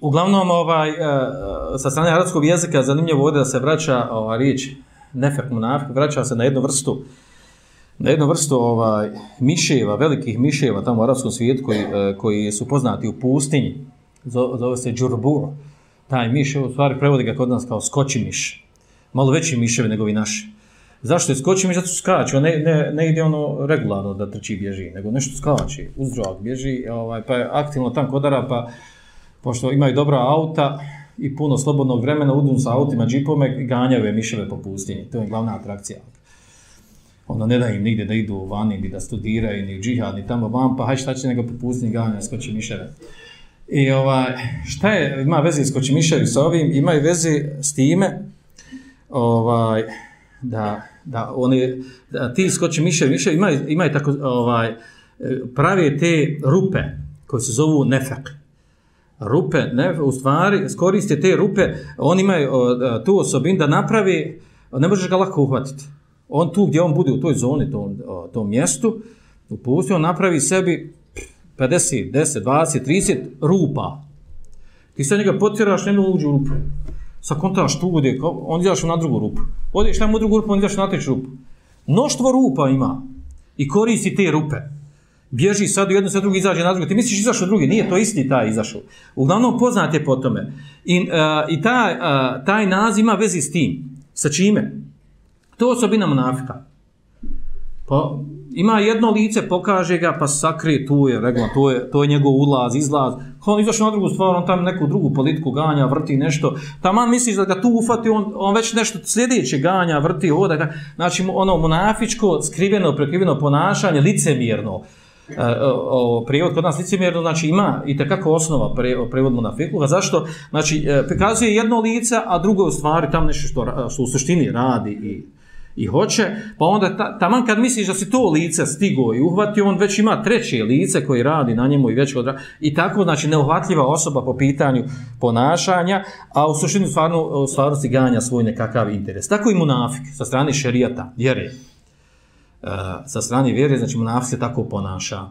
uglavnom, ovaj, e, sa strane arabskog jezika, zanimljivo ovdje da se vraća ova riječ, nefek munafik, vraća se na jednu vrstu, na jednu vrstu ovaj, miševa, velikih miševa tamo u arabskom svijetu koji, e, koji su poznati u pustinji, zove se džurbur, taj miš, u stvari prevodi ga kod nas kao skoči miš, malo veći miševi nego vi naši. Zašto je skoči miš? Zato skače, on ne, ne, ne ide ono regularno da trči bježi, nego nešto skače, uzdravak bježi, ovaj, pa je aktivno tam kodara, pa pošto imaju dobra auta i puno slobodnog vremena, udu sa autima, džipome, ganjave miševe po pustinji. To je glavna atrakcija. Ono ne da im nigdje da idu vani, ni da studiraju, ni džihad, ni tamo vam, pa hajde šta će nego po pustinji ganjave, skoči miševe. I ovaj, šta je, ima veze skoči miševi sa ovim, ima i veze s time, ovaj, da, da oni, da ti skoči miševi, miševi imaju, imaju tako, ovaj, prave te rupe, koje se zovu nefek rupe, ne, u stvari, skoriste te rupe, on ima e, tu osobin da napravi, ne možeš ga lako uhvatiti. On tu gdje on bude u toj zoni, tom, tom mjestu, upusti, on napravi sebi 50, 10, 20, 30 rupa. Ti se njega potjeraš, nema uđu u rupu. Sa kontaš tu bude, on ideš na drugu rupu. Odeš tamo u drugu rupu, on ideš na treću rupu. Mnoštvo rupa ima i koristi te rupe bježi sad u jedno, sad drugi izađe na drugo. Ti misliš izašao drugi? Nije, to isti taj izašao. Uglavnom poznat je po tome. I, uh, i taj, uh, e, taj naziv ima vezi s tim. Sa čime? To osobina monafika. Pa ima jedno lice, pokaže ga, pa sakrije, tu je, regla, to je, to je njegov ulaz, izlaz. On izašao na drugu stvar, on tam neku drugu politiku ganja, vrti nešto. Taman misliš da ga tu ufati, on, on već nešto sljedeće ganja, vrti, hoda. Znači, ono monafičko, skriveno, prekriveno ponašanje, licemjerno. Uh, E, o, prijevod kod nas licemjerno, znači ima i takako osnova pre, prevod munafikluha. Zašto? Znači, e, prikazuje jedno lice, a drugo u stvari tam nešto što, što u suštini radi i, i hoće. Pa onda, ta, taman kad misliš da si to lice stigo i uhvatio, on već ima treće lice koji radi na njemu i već odra... I tako, znači, neuhvatljiva osoba po pitanju ponašanja, a u suštini stvarno, u stvarnosti ganja svoj nekakav interes. Tako i munafik sa strane šerijata, jer je Eh, sa strane vjere, znači munafik se tako ponaša.